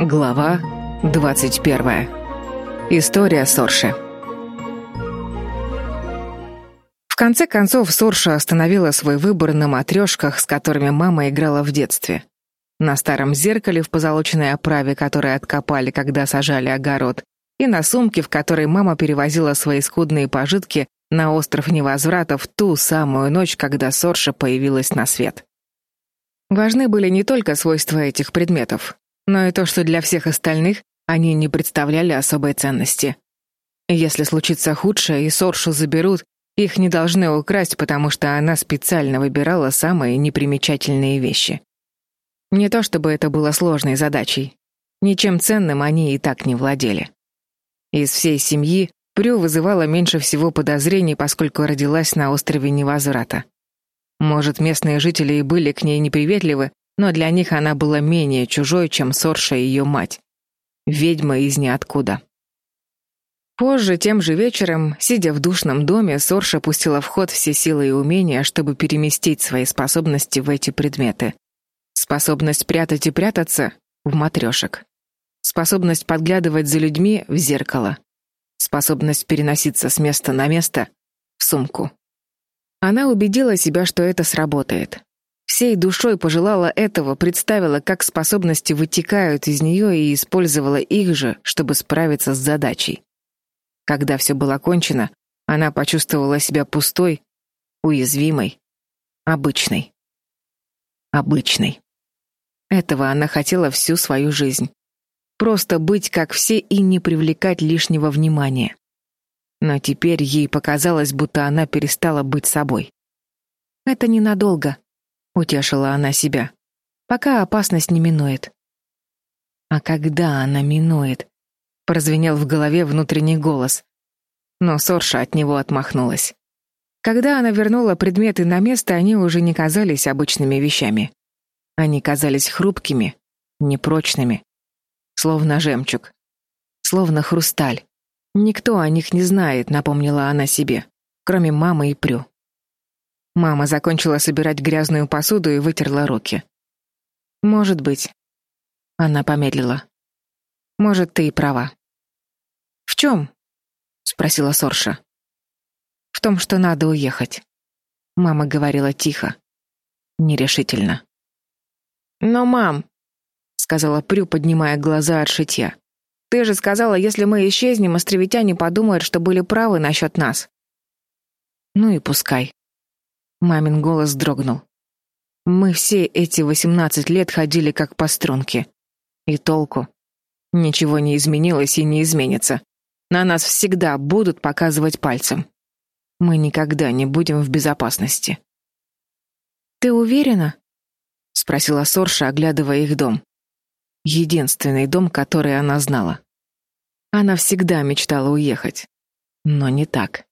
Глава 21. История Сорши. В конце концов Сорша остановила свой выбор на матрешках, с которыми мама играла в детстве. На старом зеркале в позолоченной оправе, которое откопали, когда сажали огород, и на сумке, в которой мама перевозила свои скудные пожитки на остров невозврата в ту самую ночь, когда Сорша появилась на свет. Важны были не только свойства этих предметов, но и то, что для всех остальных они не представляли особой ценности. Если случится худшее и Соршу заберут, их не должны украсть, потому что она специально выбирала самые непримечательные вещи. Не то чтобы это было сложной задачей. Ничем ценным они и так не владели. Из всей семьи Прю вызывала меньше всего подозрений, поскольку родилась на острове Невозврата. Может, местные жители и были к ней неприветливы, но для них она была менее чужой, чем Сорша и ее мать. Ведьма из ниоткуда. Позже, тем же вечером, сидя в душном доме, Сорша пустила в ход все силы и умения, чтобы переместить свои способности в эти предметы. Способность прятать и прятаться — в матрешек. Способность подглядывать за людьми — в зеркало. Способность переноситься с места на место — в сумку. Она убедила себя, что это сработает. Всей душой пожелала этого, представила, как способности вытекают из нее и использовала их же, чтобы справиться с задачей. Когда все было кончено, она почувствовала себя пустой, уязвимой, обычной. Обычной. Этого она хотела всю свою жизнь. Просто быть как все и не привлекать лишнего внимания. Но теперь ей показалось, будто она перестала быть собой. «Это ненадолго», — утешила она себя, «пока опасность не минует». «А когда она минует?» — прозвенел в голове внутренний голос. Но Сорша от него отмахнулась. Когда она вернула предметы на место, они уже не казались обычными вещами. Они казались хрупкими, непрочными, словно жемчуг, словно хрусталь. Никто о них не знает, напомнила она себе, кроме мамы и Прю. Мама закончила собирать грязную посуду и вытерла руки. Может быть. Она помедлила. Может, ты и права. В чем? спросила Сорша. В том, что надо уехать. Мама говорила тихо, нерешительно. Но, мам, сказала Прю, поднимая глаза от шитья. Ты же сказала, если мы исчезнем, островитяне подумают, что были правы насчет нас. Ну и пускай. Мамин голос дрогнул. Мы все эти восемнадцать лет ходили как по струнке. И толку? Ничего не изменилось и не изменится. На нас всегда будут показывать пальцем. Мы никогда не будем в безопасности. Ты уверена? спросила Сорша, оглядывая их дом единственный дом, который она знала. Она всегда мечтала уехать, но не так.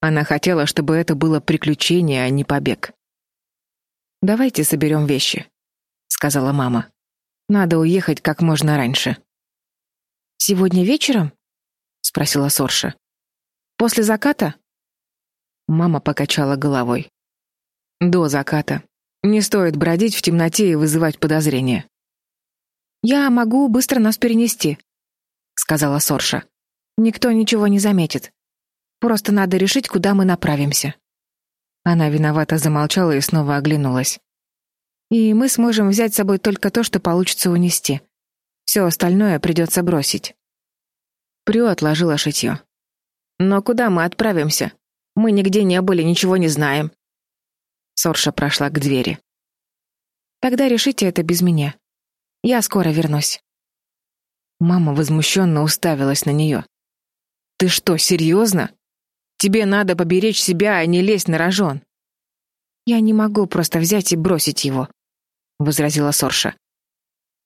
Она хотела, чтобы это было приключение, а не побег. Давайте соберем вещи, сказала мама. Надо уехать как можно раньше. Сегодня вечером? спросила Сорша. После заката? Мама покачала головой. До заката. Не стоит бродить в темноте и вызывать подозрения. «Я могу быстро нас перенести», — сказала Сорша. «Никто ничего не заметит. Просто надо решить, куда мы направимся». Она виновато замолчала и снова оглянулась. «И мы сможем взять с собой только то, что получится унести. Все остальное придется бросить». Прю отложила шитье. «Но куда мы отправимся? Мы нигде не были, ничего не знаем». Сорша прошла к двери. «Тогда решите это без меня. Я скоро вернусь. Мама возмущенно уставилась на нее. Ты что, серьезно? Тебе надо поберечь себя, а не лезть на рожон. Я не могу просто взять и бросить его, возразила Сорша.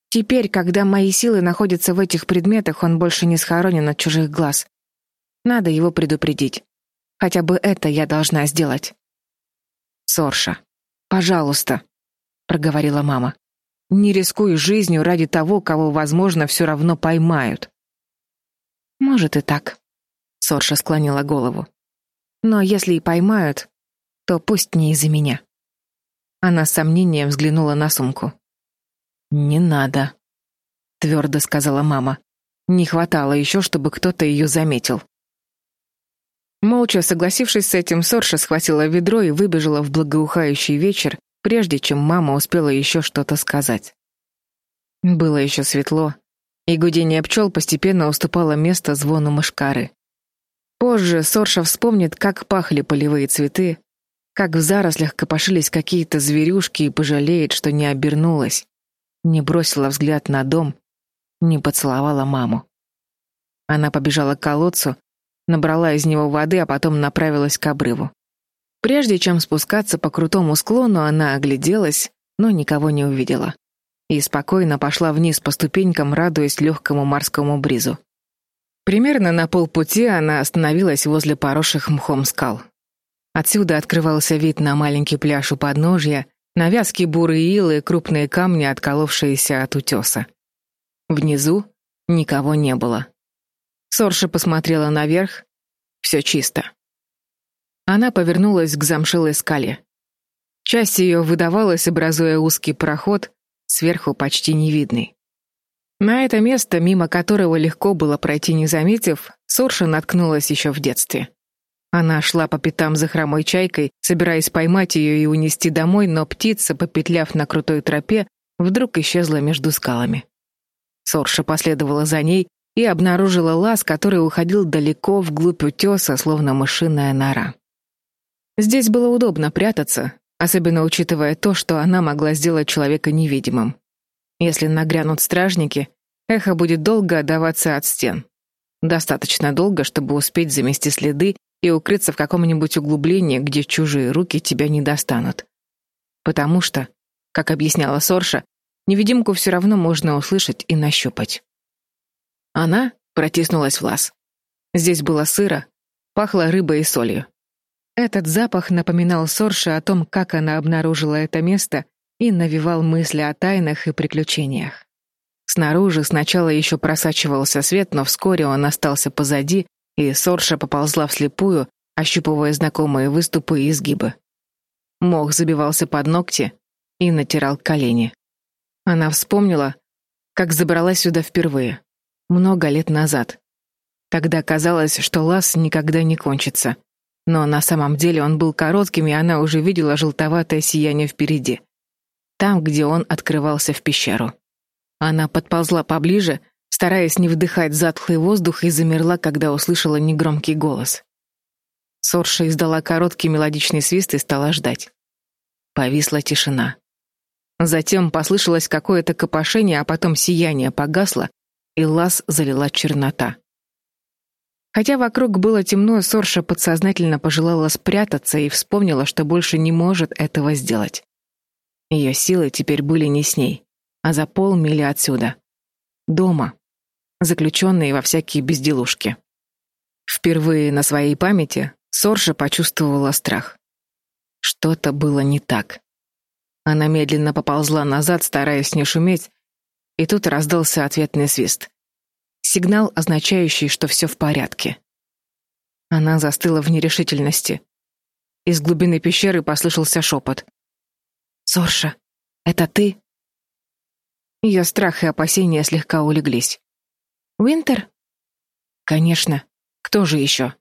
Теперь, когда мои силы находятся в этих предметах, он больше не схоронен от чужих глаз. Надо его предупредить. Хотя бы это я должна сделать. Сорша, пожалуйста, проговорила мама. Не рискуй жизнью ради того, кого, возможно, все равно поймают. Может и так. Сорша склонила голову. Но если и поймают, то пусть не из-за меня. Она с сомнением взглянула на сумку. Не надо. твердо сказала мама. Не хватало еще, чтобы кто-то ее заметил. Молча согласившись с этим, Сорша схватила ведро и выбежала в благоухающий вечер, прежде чем мама успела еще что-то сказать. Было еще светло, и гудение пчел постепенно уступало место звону мышкары. Позже Сорша вспомнит, как пахли полевые цветы, как в зарослях копошились какие-то зверюшки и пожалеет, что не обернулась, не бросила взгляд на дом, не поцеловала маму. Она побежала к колодцу, набрала из него воды, а потом направилась к обрыву. Прежде чем спускаться по крутому склону, она огляделась, но никого не увидела. И спокойно пошла вниз по ступенькам, радуясь легкому морскому бризу. Примерно на полпути она остановилась возле поросших мхом скал. Отсюда открывался вид на маленький пляж у подножья, на вязкие бурые илы и крупные камни, отколовшиеся от утеса. Внизу никого не было. Сорша посмотрела наверх. Все чисто. Она повернулась к замшелой скале. Часть ее выдавалась, образуя узкий проход, сверху почти невидный. На это место, мимо которого легко было пройти не заметив, Сорша наткнулась еще в детстве. Она шла по пятам за хромой чайкой, собираясь поймать ее и унести домой, но птица, попетляв на крутой тропе, вдруг исчезла между скалами. Сорша последовала за ней и обнаружила лаз, который уходил далеко вглубь утеса, словно мышиная нора. Здесь было удобно прятаться, особенно учитывая то, что она могла сделать человека невидимым. Если нагрянут стражники, эхо будет долго отдаваться от стен. Достаточно долго, чтобы успеть замести следы и укрыться в каком-нибудь углублении, где чужие руки тебя не достанут. Потому что, как объясняла Сорша, невидимку все равно можно услышать и нащупать. Она протиснулась в лаз. Здесь было сыро, пахло рыбой и солью. Этот запах напоминал Сорше о том, как она обнаружила это место и навевал мысли о тайнах и приключениях. Снаружи сначала еще просачивался свет, но вскоре он остался позади, и Сорша поползла вслепую, ощупывая знакомые выступы и изгибы. Мох забивался под ногти и натирал колени. Она вспомнила, как забралась сюда впервые, много лет назад. Тогда казалось, что лаз никогда не кончится. Но на самом деле он был коротким, и она уже видела желтоватое сияние впереди там, где он открывался в пещеру. Она подползла поближе, стараясь не вдыхать затхлый воздух, и замерла, когда услышала негромкий голос. Сорша издала короткий мелодичный свист и стала ждать. Повисла тишина. Затем послышалось какое-то копошение, а потом сияние погасло, и лаз залила чернота. Хотя вокруг было темно, Сорша подсознательно пожелала спрятаться и вспомнила, что больше не может этого сделать. Ее силы теперь были не с ней, а за полмили отсюда. Дома, заключенные во всякие безделушки. Впервые на своей памяти Сорша почувствовала страх. Что-то было не так. Она медленно поползла назад, стараясь не шуметь, и тут раздался ответный свист. Сигнал, означающий, что все в порядке. Она застыла в нерешительности. Из глубины пещеры послышался шепот. Сорша, это ты? Ее страх и опасения слегка улеглись. Уинтер? Конечно. Кто же еще?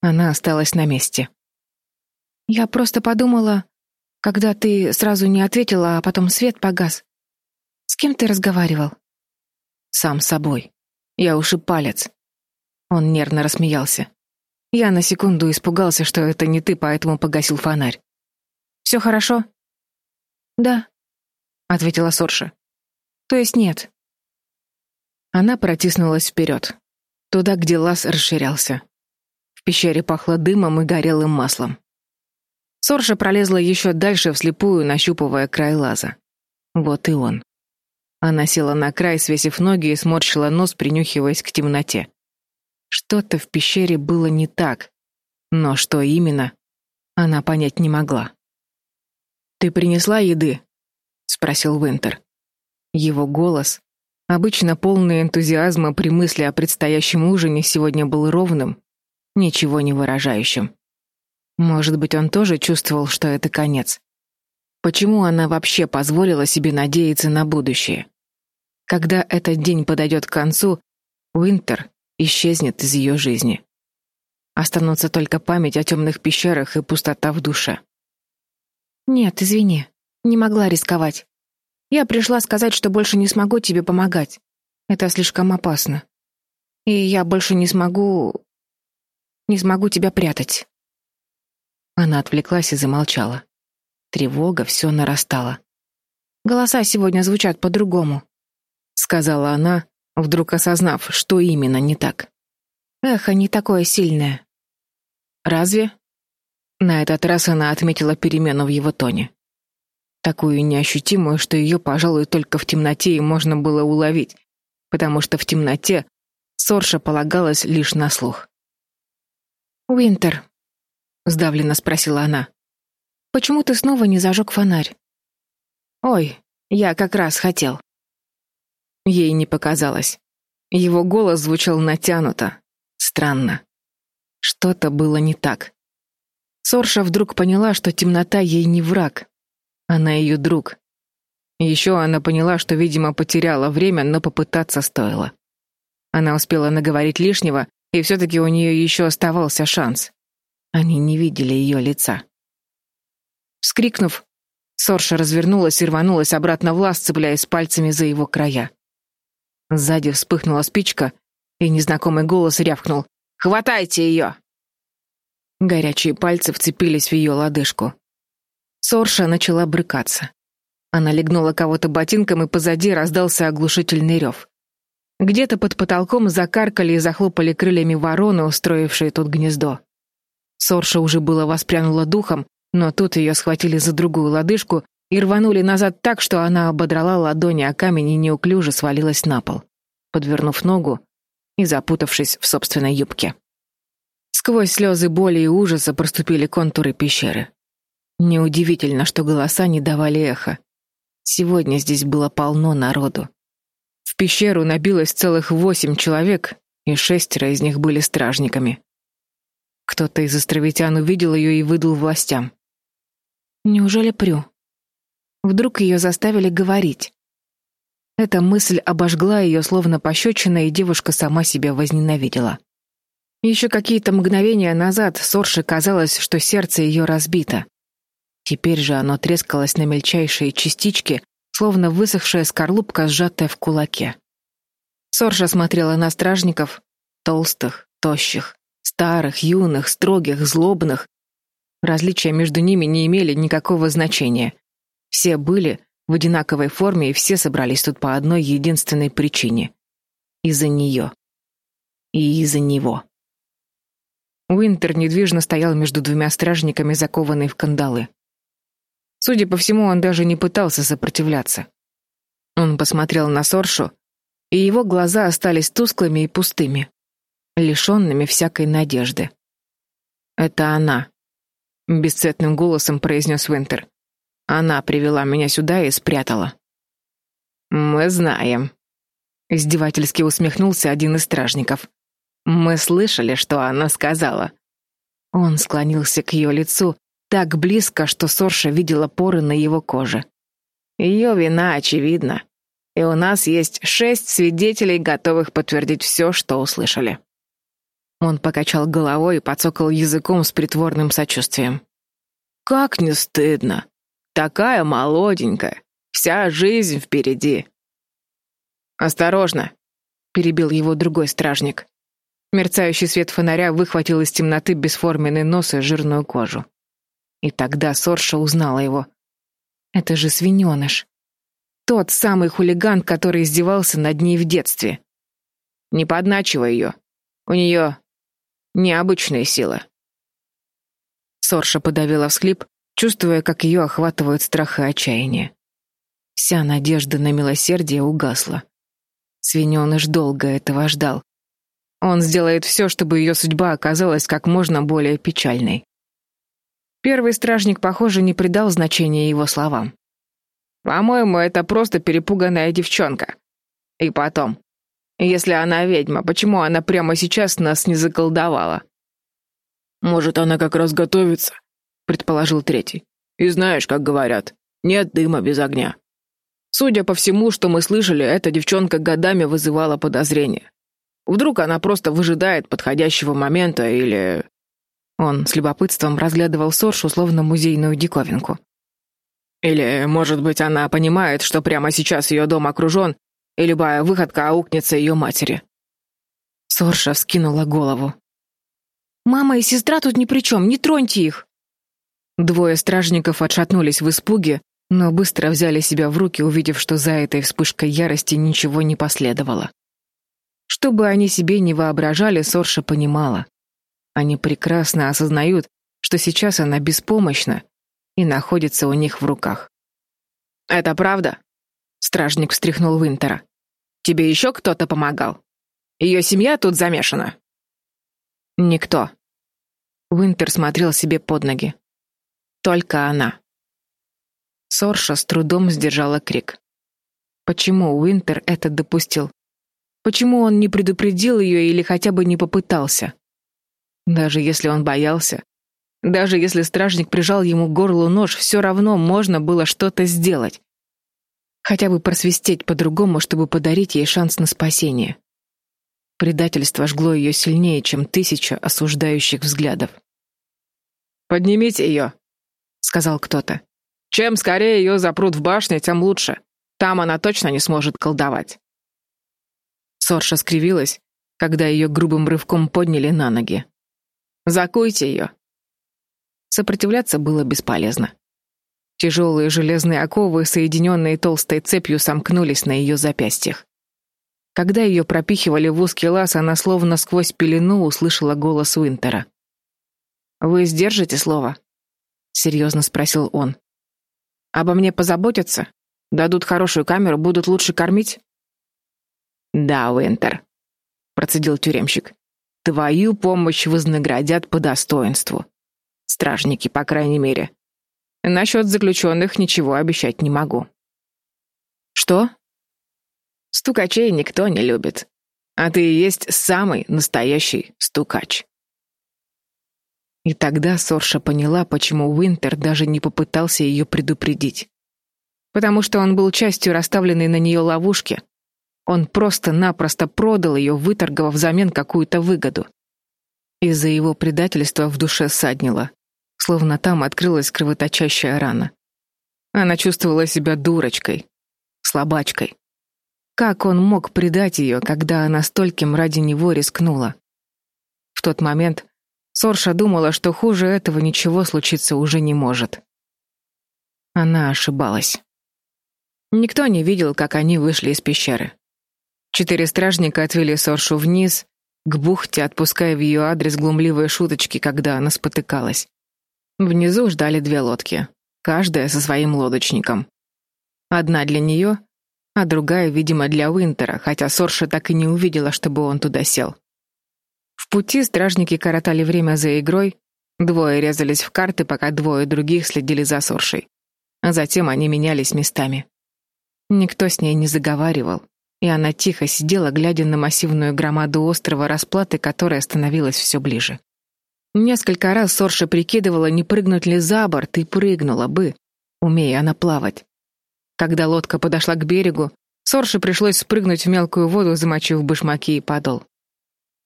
Она осталась на месте. Я просто подумала, когда ты сразу не ответила, а потом свет погас. С кем ты разговаривал? Сам собой. Я ушиб палец. Он нервно рассмеялся. Я на секунду испугался, что это не ты, поэтому погасил фонарь. «Все хорошо?» «Да», — ответила Сорша. «То есть нет». Она протиснулась вперед, туда, где лаз расширялся. В пещере пахло дымом и горелым маслом. Сорша пролезла еще дальше вслепую, нащупывая край лаза. Вот и он. Она села на край, свесив ноги и сморщила нос, принюхиваясь к темноте. Что-то в пещере было не так, но что именно, она понять не могла. «Ты принесла еды?» — спросил Винтер. Его голос, обычно полный энтузиазма при мысли о предстоящем ужине, сегодня был ровным, ничего не выражающим. Может быть, он тоже чувствовал, что это конец. Почему она вообще позволила себе надеяться на будущее? Когда этот день подойдет к концу, Уинтер исчезнет из ее жизни. Останутся только память о темных пещерах и пустота в душе. Нет, извини, не могла рисковать. Я пришла сказать, что больше не смогу тебе помогать. Это слишком опасно. И я больше не смогу... не смогу тебя прятать. Она отвлеклась и замолчала. Тревога все нарастала. Голоса сегодня звучат по-другому, сказала она, вдруг осознав, что именно не так. Эхо не такое сильное. Разве? На этот раз она отметила перемену в его тоне. Такую неощутимую, что ее, пожалуй, только в темноте и можно было уловить, потому что в темноте Сорша полагалась лишь на слух. «Уинтер», — сдавленно спросила она, — «почему ты снова не зажег фонарь?» «Ой, я как раз хотел». Ей не показалось. Его голос звучал натянуто, странно. Что-то было не так. Сорша вдруг поняла, что темнота ей не враг. Она ее друг. Еще она поняла, что, видимо, потеряла время, но попытаться стоило. Она успела наговорить лишнего, и все-таки у нее еще оставался шанс. Они не видели ее лица. Вскрикнув, Сорша развернулась и рванулась обратно в лаз, цепляясь пальцами за его края. Сзади вспыхнула спичка, и незнакомый голос рявкнул «Хватайте ее!» Горячие пальцы вцепились в ее лодыжку. Сорша начала брыкаться. Она легнула кого-то ботинком, и позади раздался оглушительный рев. Где-то под потолком закаркали и захлопали крыльями вороны, устроившие тут гнездо. Сорша уже было воспрянула духом, но тут ее схватили за другую лодыжку и рванули назад так, что она ободрала ладони о камень и неуклюже свалилась на пол, подвернув ногу и запутавшись в собственной юбке. Сквозь слезы боли и ужаса проступили контуры пещеры. Неудивительно, что голоса не давали эха. Сегодня здесь было полно народу. В пещеру набилось целых восемь человек, и шестеро из них были стражниками. Кто-то из островитян увидел ее и выдал властям. Неужели Прю? Вдруг ее заставили говорить? Эта мысль обожгла ее словно пощечина, и девушка сама себя возненавидела. Еще какие-то мгновения назад Сорше казалось, что сердце ее разбито. Теперь же оно трескалось на мельчайшие частички, словно высохшая скорлупка, сжатая в кулаке. Соржа смотрела на стражников, толстых, тощих, старых, юных, строгих, злобных. Различия между ними не имели никакого значения. Все были в одинаковой форме, и все собрались тут по одной единственной причине. Из-за нее. И из-за него. Уинтер недвижно стоял между двумя стражниками, закованный в кандалы. Судя по всему, он даже не пытался сопротивляться. Он посмотрел на Соршу, и его глаза остались тусклыми и пустыми, лишенными всякой надежды. «Это она», — бесцветным голосом произнес Винтер. «Она привела меня сюда и спрятала». «Мы знаем», — издевательски усмехнулся один из стражников. «Мы слышали, что она сказала». Он склонился к ее лицу, так близко, что Сорша видела поры на его коже. Ее вина очевидна, и у нас есть шесть свидетелей, готовых подтвердить все, что услышали. Он покачал головой и подсокал языком с притворным сочувствием. Как не стыдно. Такая молоденькая, вся жизнь впереди. Осторожно, перебил его другой стражник. Мерцающий свет фонаря выхватил из темноты бесформенный нос и жирную кожу. И тогда Сорша узнала его. Это же свиненыш. Тот самый хулиган, который издевался над ней в детстве. Не подначивай ее. У нее необычные силы. Сорша подавила всхлип, чувствуя, как ее охватывают страх и отчаяние. Вся надежда на милосердие угасла. Свиненыш долго этого ждал. Он сделает все, чтобы ее судьба оказалась как можно более печальной. Первый стражник, похоже, не придал значения его словам. «По-моему, это просто перепуганная девчонка. И потом, если она ведьма, почему она прямо сейчас нас не заколдовала?» «Может, она как раз готовится», — предположил третий. «И знаешь, как говорят, нет дыма без огня». Судя по всему, что мы слышали, эта девчонка годами вызывала подозрения. Вдруг она просто выжидает подходящего момента или... Он с любопытством разглядывал Соршу, словно музейную диковинку. Или, может быть, она понимает, что прямо сейчас ее дом окружен, и любая выходка аукнется ее матери. Сорша вскинула голову. «Мама и сестра тут ни при чем, не троньте их!» Двое стражников отшатнулись в испуге, но быстро взяли себя в руки, увидев, что за этой вспышкой ярости ничего не последовало. Что бы они себе не воображали, Сорша понимала. Они прекрасно осознают, что сейчас она беспомощна и находится у них в руках. «Это правда?» — стражник встряхнул Винтера. «Тебе еще кто-то помогал? Ее семья тут замешана?» «Никто». Винтер смотрел себе под ноги. «Только она». Сорша с трудом сдержала крик. Почему Уинтер это допустил? Почему он не предупредил ее или хотя бы не попытался? Даже если он боялся, даже если стражник прижал ему к горлу нож, все равно можно было что-то сделать. Хотя бы просвистеть по-другому, чтобы подарить ей шанс на спасение. Предательство жгло ее сильнее, чем тысяча осуждающих взглядов. «Поднимите ее», — сказал кто-то. Чем скорее ее запрут в башне, тем лучше. Там она точно не сможет колдовать. Сорша скривилась, когда ее грубым рывком подняли на ноги. «Закуйте ее!» Сопротивляться было бесполезно. Тяжелые железные оковы, соединенные толстой цепью, сомкнулись на ее запястьях. Когда ее пропихивали в узкий лаз, она словно сквозь пелену услышала голос Уинтера. «Вы сдержите слово?» — серьезно спросил он. Обо мне позаботятся? Дадут хорошую камеру, будут лучше кормить? Да, Уинтер, процедил тюремщик. Твою помощь вознаградят по достоинству. Стражники, по крайней мере. Насчет заключенных ничего обещать не могу. Что? Стукачей никто не любит. А ты и есть самый настоящий стукач. И тогда Сорша поняла, почему Уинтер даже не попытался ее предупредить. Потому что он был частью расставленной на нее ловушки. Он просто-напросто продал ее, выторговав взамен какую-то выгоду. Из-за его предательства в душе саднило, словно там открылась кровоточащая рана. Она чувствовала себя дурочкой, слабачкой. Как он мог предать ее, когда она стольким ради него рискнула? В тот момент Сорша думала, что хуже этого ничего случиться уже не может. Она ошибалась. Никто не видел, как они вышли из пещеры. Четыре стражника отвели Соршу вниз, к бухте, отпуская в ее адрес глумливые шуточки, когда она спотыкалась. Внизу ждали две лодки, каждая со своим лодочником. Одна для нее, а другая, видимо, для Уинтера, хотя Сорша так и не увидела, чтобы он туда сел. В пути стражники коротали время за игрой, двое резались в карты, пока двое других следили за Соршей. А затем они менялись местами. Никто с ней не заговаривал, и она тихо сидела, глядя на массивную громаду острова расплаты, которая становилась все ближе. Несколько раз Сорша прикидывала, не прыгнуть ли за борт, и прыгнула бы, умея она плавать. Когда лодка подошла к берегу, Сорше пришлось спрыгнуть в мелкую воду, замочив башмаки и подол.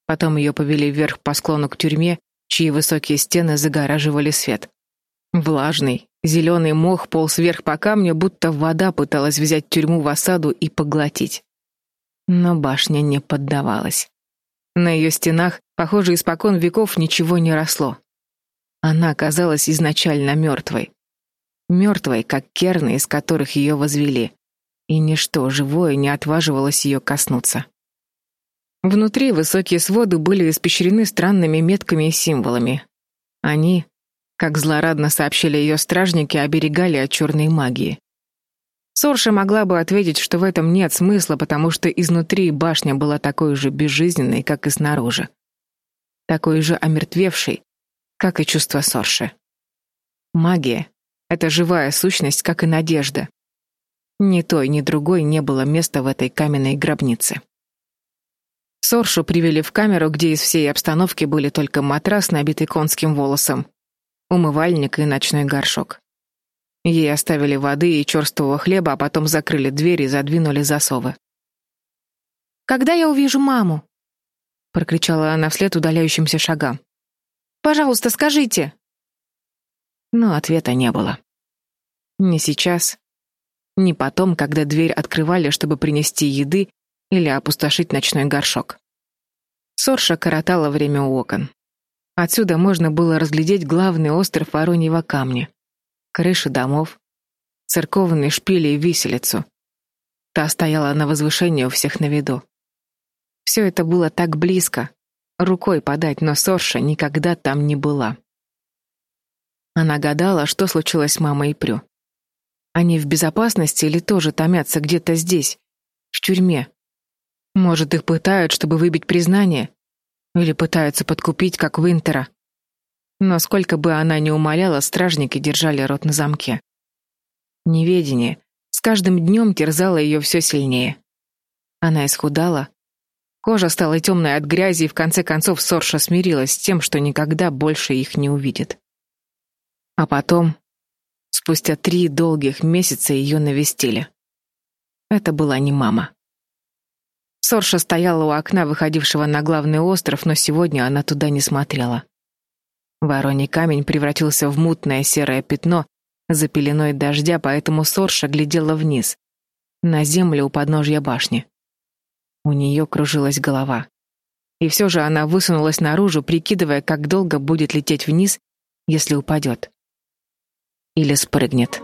Потом ее повели вверх по склону к тюрьме, чьи высокие стены загораживали свет. Влажный, зеленый мох полз вверх по камню, будто вода пыталась взять тюрьму в осаду и поглотить. Но башня не поддавалась. На ее стенах, похоже, испокон веков ничего не росло. Она казалась изначально мертвой. Мертвой, как керны, из которых ее возвели. И ничто живое не отваживалось ее коснуться. Внутри высокие своды были испещрены странными метками и символами. Они, как злорадно сообщили ее стражники, оберегали от черной магии. Сорша могла бы ответить, что в этом нет смысла, потому что изнутри башня была такой же безжизненной, как и снаружи. Такой же омертвевшей, как и чувство Сорши. Магия — это живая сущность, как и надежда. Ни той, ни другой не было места в этой каменной гробнице. Соршу привели в камеру, где из всей обстановки были только матрас, набитый конским волосом, умывальник и ночной горшок. Ей оставили воды и черствого хлеба, а потом закрыли дверь и задвинули засовы. «Когда я увижу маму?» — прокричала она вслед удаляющимся шагам. «Пожалуйста, скажите!» Но ответа не было. Ни сейчас, ни потом, когда дверь открывали, чтобы принести еды или опустошить ночной горшок. Сорша коротала время у окон. Отсюда можно было разглядеть главный остров Вороньего камня, крыши домов, церковные шпили и виселицу. Та стояла на возвышении у всех на виду. Все это было так близко, рукой подать, но Сорша никогда там не была. Она гадала, что случилось с мамой и Прю. Они в безопасности или тоже томятся где-то здесь, в тюрьме? Может, их пытают, чтобы выбить признание? Или пытаются подкупить, как Винтера? Но сколько бы она ни умоляла, стражники держали рот на замке. Неведение с каждым днем терзало ее все сильнее. Она исхудала, Кожа стала темной от грязи, и в конце концов Сорша смирилась с тем, что никогда больше их не увидит. А потом, спустя три долгих месяца, ее навестили. Это была не мама. Сорша стояла у окна, выходившего на главный остров, но сегодня она туда не смотрела. Вороний камень превратился в мутное серое пятно за пеленой дождя, поэтому Сорша глядела вниз, на землю у подножья башни. У нее кружилась голова. И все же она высунулась наружу, прикидывая, как долго будет лететь вниз, если упадет. Или спрыгнет.